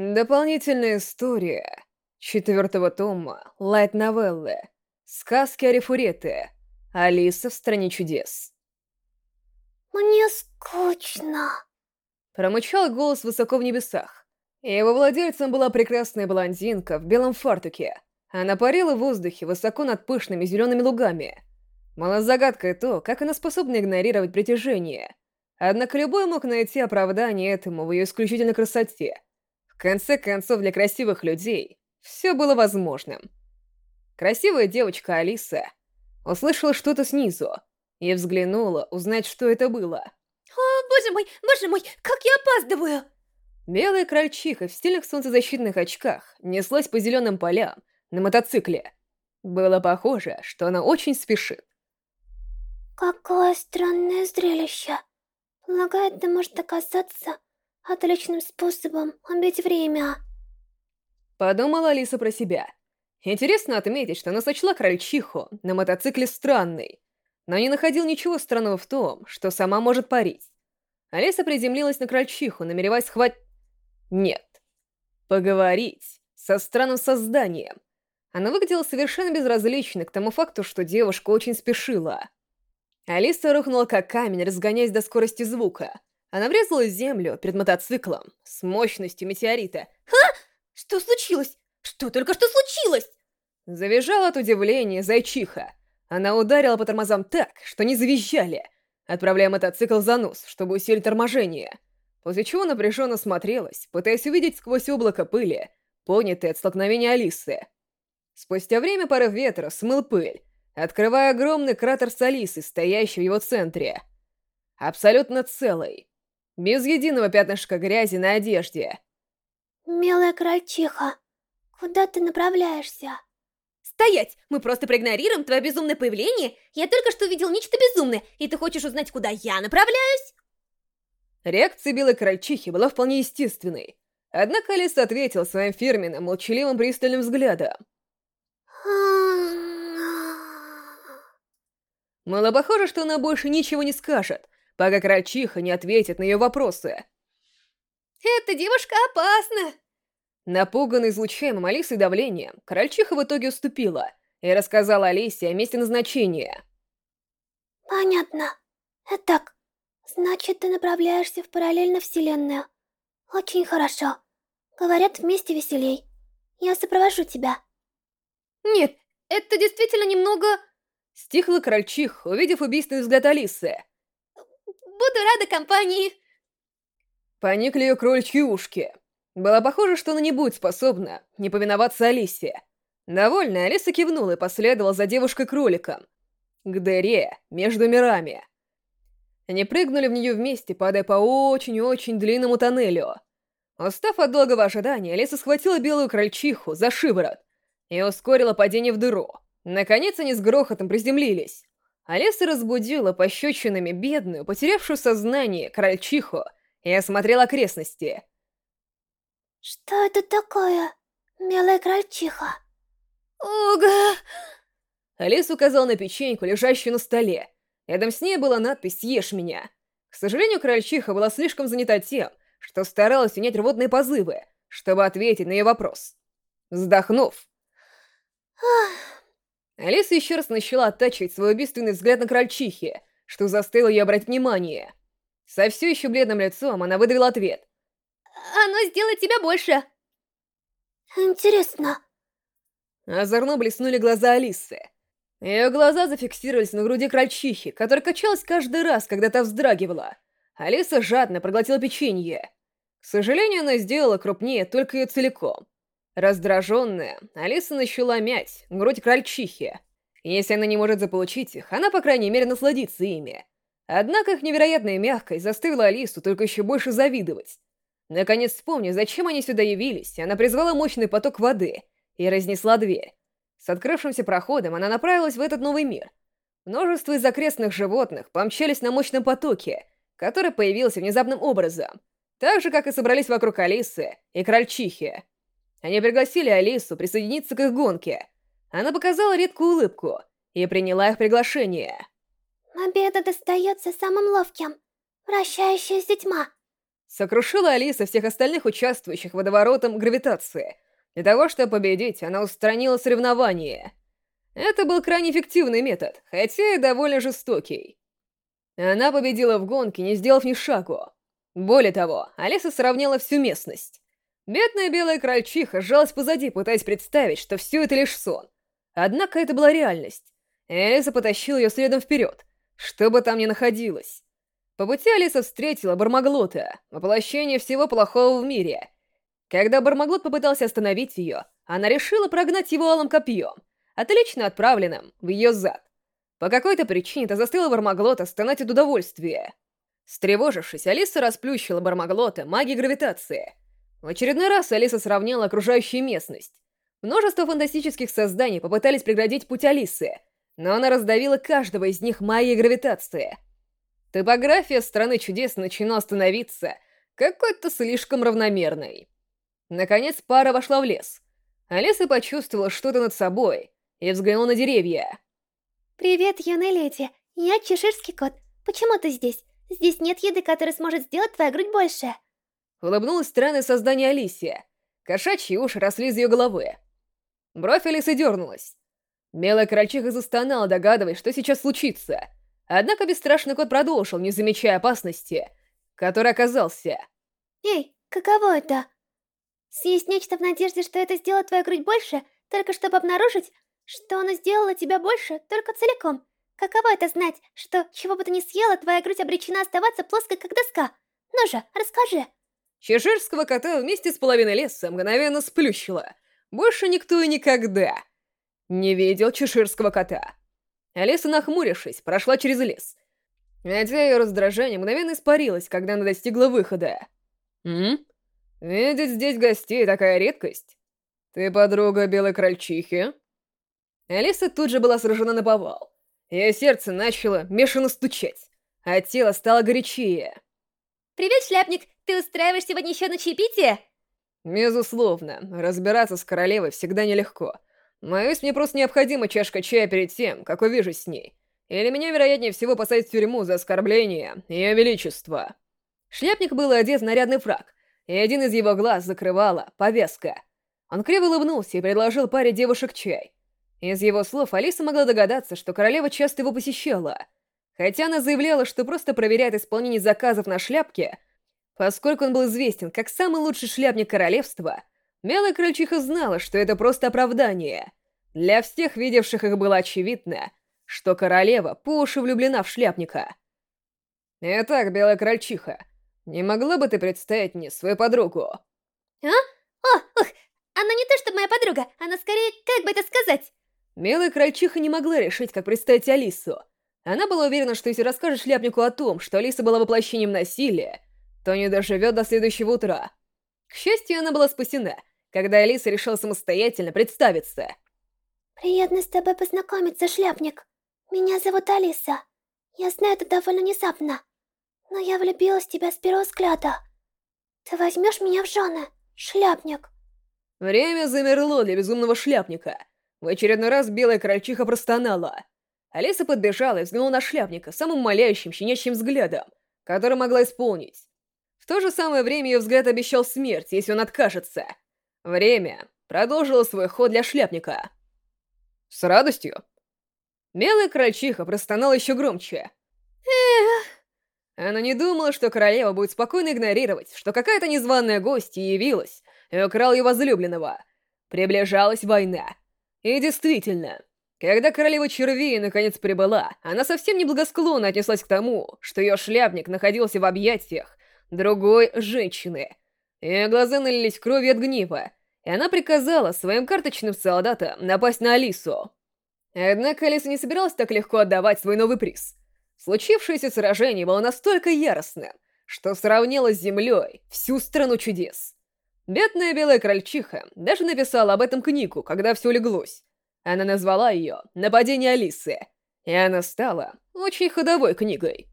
Дополнительная история четвертого тома лайт-новеллы «Сказки о Рефурете. Алиса в стране чудес». «Мне скучно», — промычал голос высоко в небесах. Его владельцем была прекрасная блондинка в белом фартуке. Она парила в воздухе высоко над пышными зелеными лугами. Мало загадкой то, как она способна игнорировать притяжение. Однако любой мог найти оправдание этому в ее исключительной красоте — конце концов, для красивых людей все было возможным. Красивая девочка Алиса услышала что-то снизу и взглянула узнать, что это было. «О, боже мой, боже мой, как я опаздываю!» Белая крольчиха в стильных солнцезащитных очках неслась по зеленым полям на мотоцикле. Было похоже, что она очень спешит. «Какое странное зрелище. Полагаю, это может оказаться отличным способом убить время. Подумала Алиса про себя. Интересно отметить, что она сочла крольчиху на мотоцикле странной, но не находил ничего странного в том, что сама может парить. Алиса приземлилась на крольчиху, намереваясь схватить... Нет. Поговорить со странным созданием. Она выглядела совершенно безразличной к тому факту, что девушка очень спешила. Алиса рухнула как камень, разгоняясь до скорости звука. Она врезалась в землю перед мотоциклом с мощностью метеорита. «Ха! Что случилось? Что только что случилось?» Завизжала от удивления зайчиха. Она ударила по тормозам так, что не завизжали, отправляя мотоцикл за нос, чтобы усилить торможение. После чего напряженно смотрелась, пытаясь увидеть сквозь облако пыли, понятое от столкновения Алисы. Спустя время порыв ветра смыл пыль, открывая огромный кратер с Алисой, стоящий в его центре. Абсолютно целый, без единого пятнышка грязи на одежде. «Милая крольчиха, куда ты направляешься?» «Стоять! Мы просто проигнорируем твое безумное появление. Я только что увидел нечто безумное, и ты хочешь узнать, куда я направляюсь?» Реакция белой крольчихи была вполне естественной. Однако Алиса ответил своим фирменным, молчаливым пристальным взглядом. Было похоже, что она больше ничего не скажет, пока крольчиха не ответит на ее вопросы. «Эта девушка опасна!» Напуганный излучаемым Алисой давлением, крольчиха в итоге уступила и рассказала Алисе о месте назначения. «Понятно. Итак, значит, ты направляешься в параллельную вселенную. Очень хорошо. Говорят, вместе веселей. Я сопровожу тебя». «Нет, это действительно немного...» Стихла крольчиха, увидев убийственный взгляд Алисы. Буду рада компании. Поникли ее кроличьи ушки. Было похоже, что она не будет способна не повиноваться Алисе. Довольная, Алиса кивнула и последовала за девушкой-кроликом. К дыре между мирами. Они прыгнули в нее вместе, падая по очень-очень длинному тоннелю. Устав от долгого ожидания, Алиса схватила белую крольчиху за шиворот и ускорила падение в дыру. Наконец они с грохотом приземлились. Алиса разбудила пощечинами бедную, потерявшую сознание, крольчиху, и осмотрела окрестности. «Что это такое, милая крольчиха?» «Ого!» Алиса указала на печеньку, лежащую на столе. Рядом с ней была надпись «Съешь меня». К сожалению, крольчиха была слишком занята тем, что старалась унять рвотные позывы, чтобы ответить на ее вопрос. Вздохнув, Ах. Алиса еще раз начала оттачивать свой убийственный взгляд на крольчихи, что заставило ее обратить внимание. Со все еще бледным лицом она выдавила ответ. «Оно сделает тебя больше!» «Интересно!» Озорно блеснули глаза Алисы. Ее глаза зафиксировались на груди крольчихи, которая качалась каждый раз, когда та вздрагивала. Алиса жадно проглотила печенье. К сожалению, она сделала крупнее только ее целиком. Раздраженная, Алиса начала мять грудь крольчихи. Если она не может заполучить их, она, по крайней мере, насладится ими. Однако их невероятная мягкость заставила Алису только еще больше завидовать. Наконец, вспомнив, зачем они сюда явились, она призвала мощный поток воды и разнесла дверь. С открывшимся проходом она направилась в этот новый мир. Множество из окрестных животных помчались на мощном потоке, который появился внезапным образом, так же, как и собрались вокруг Алисы и крольчихи. Они пригласили Алису присоединиться к их гонке. Она показала редкую улыбку и приняла их приглашение. Победа достается самым ловким, вращающаяся тьма. Сокрушила Алиса всех остальных участвующих водоворотом гравитации. Для того, чтобы победить, она устранила соревнование. Это был крайне эффективный метод, хотя и довольно жестокий. Она победила в гонке, не сделав ни шагу. Более того, Алиса сравняла всю местность. Бедная белая крольчиха сжалась позади, пытаясь представить, что все это лишь сон. Однако это была реальность. И Алиса потащила ее следом вперед, что бы там ни находилось. По пути Алиса встретила Бармаглота, воплощение всего плохого в мире. Когда Бармаглот попытался остановить ее, она решила прогнать его алым копьем, отлично отправленным в ее зад. По какой-то причине это заставило Бармаглота стонать от удовольствия. Стревожившись, Алиса расплющила Бармаглота магией гравитации. В очередной раз Алиса сравняла окружающую местность. Множество фантастических созданий попытались преградить путь Алисы, но она раздавила каждого из них магией гравитации — Топография страны чудес начала становиться какой-то слишком равномерной. Наконец пара вошла в лес. Алиса почувствовала что-то над собой и взглянула на деревья. «Привет, юная леди. Я чеширский кот. Почему ты здесь? Здесь нет еды, которая сможет сделать твою грудь больше». Улыбнулось странное создание Алисия. Кошачьи уши росли из ее головы. Бровь Алисы дернулась. Белая крольчиха застонала, догадываясь, что сейчас случится. Однако бесстрашный кот продолжил, не замечая опасности, который оказался. «Эй, каково это? Съесть нечто в надежде, что это сделает твою грудь больше, только чтобы обнаружить, что оно сделало тебя больше только целиком. Каково это знать, что, чего бы ты ни съела, твоя грудь обречена оставаться плоской, как доска? Ну же, расскажи!» Чеширского кота вместе с половиной леса мгновенно сплющило. Больше никто и никогда не видел чеширского кота. Алиса, нахмурившись, прошла через лес. Хотя ее раздражение мгновенно испарилось, когда она достигла выхода. «М? Видеть здесь гостей такая редкость. Ты подруга Белой Крольчихи?» Алиса тут же была сражена на повал. Ее сердце начало бешено стучать, а тело стало горячее. «Привет, шляпник! Ты устраиваешь сегодня еще на чаепитие?» «Безусловно. Разбираться с королевой всегда нелегко. Боюсь, мне просто необходима чашка чая перед тем, как увижусь с ней. Или меня, вероятнее всего, посадят в тюрьму за оскорбление Ее Величества. Шляпник был одет в нарядный фраг, и один из его глаз закрывала повязка. Он криво улыбнулся и предложил паре девушек чай. Из его слов Алиса могла догадаться, что королева часто его посещала. Хотя она заявляла, что просто проверяет исполнение заказов на шляпке, поскольку он был известен как самый лучший шляпник королевства — Белая крольчиха знала, что это просто оправдание. Для всех видевших их было очевидно, что королева по уши влюблена в шляпника. «Итак, Белая крольчиха, не могла бы ты представить мне свою подругу?» «А? О, ух, она не то что моя подруга, она скорее, как бы это сказать?» Белая крольчиха не могла решить, как представить Алису. Она была уверена, что если расскажет шляпнику о том, что Алиса была воплощением насилия, то не доживет до следующего утра. К счастью, она была спасена, когда Алиса решила самостоятельно представиться. «Приятно с тобой познакомиться, шляпник. Меня зовут Алиса. Я знаю это довольно внезапно, но я влюбилась в тебя с первого взгляда. Ты возьмешь меня в жены, шляпник?» Время замерло для безумного шляпника. В очередной раз белая крольчиха простонала. Алиса подбежала и взглянула на шляпника самым молящим, щенячьим взглядом, который могла исполнить. То же самое время ее взгляд обещал смерть, если он откажется. Время продолжило свой ход для шляпника. С радостью. Белая крольчиха простонала еще громче. Эх. Она не думала, что королева будет спокойно игнорировать, что какая-то незваная гостья явилась и украл ее возлюбленного. Приближалась война. И действительно, когда королева червей наконец прибыла, она совсем неблагосклонно отнеслась к тому, что ее шляпник находился в объятиях другой женщины. Ее глаза налились кровью от гнева, и она приказала своим карточным солдатам напасть на Алису. Однако Алиса не собиралась так легко отдавать свой новый приз. Случившееся сражение было настолько яростным, что сравнило с землей всю страну чудес. Бедная белая крольчиха даже написала об этом книгу, когда все улеглось. Она назвала ее «Нападение Алисы», и она стала очень ходовой книгой.